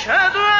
أشهد أن